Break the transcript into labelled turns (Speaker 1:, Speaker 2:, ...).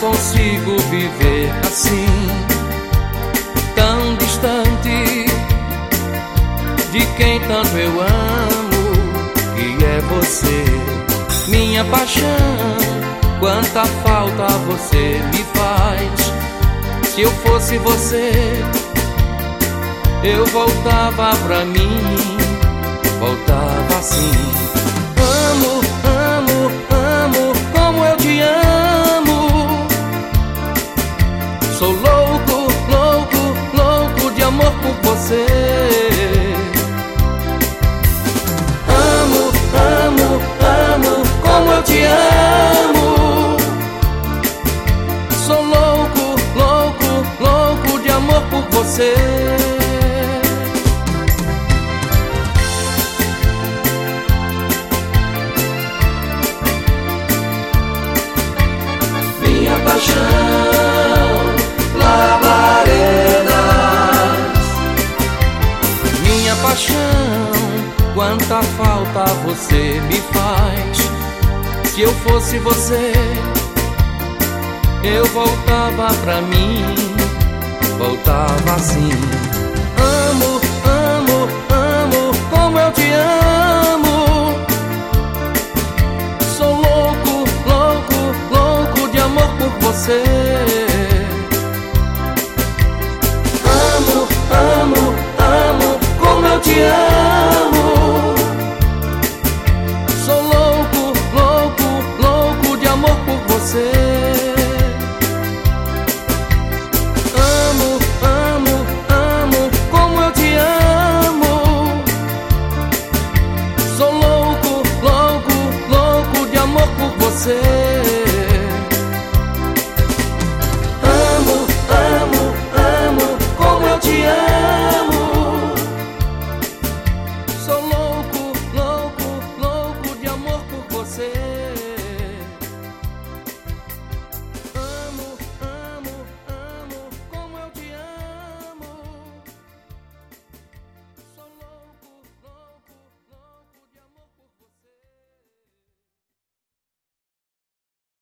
Speaker 1: consigo viver assim, tão distante de quem tanto eu amo, que é você, minha paixão. Quanta falta você me faz. Se eu fosse você, eu voltava pra mim, voltava assim. Você. Amo, amo, amo, como eu te amo. Sou louco, louco, louco de amor por você. Minha paixão. Paixão, quanta falta você me faz. Se eu fosse você, eu voltava pra mim, voltava assim. Amo, amo, amo, como eu te amo. Sou louco, louco, louco de amor por você. say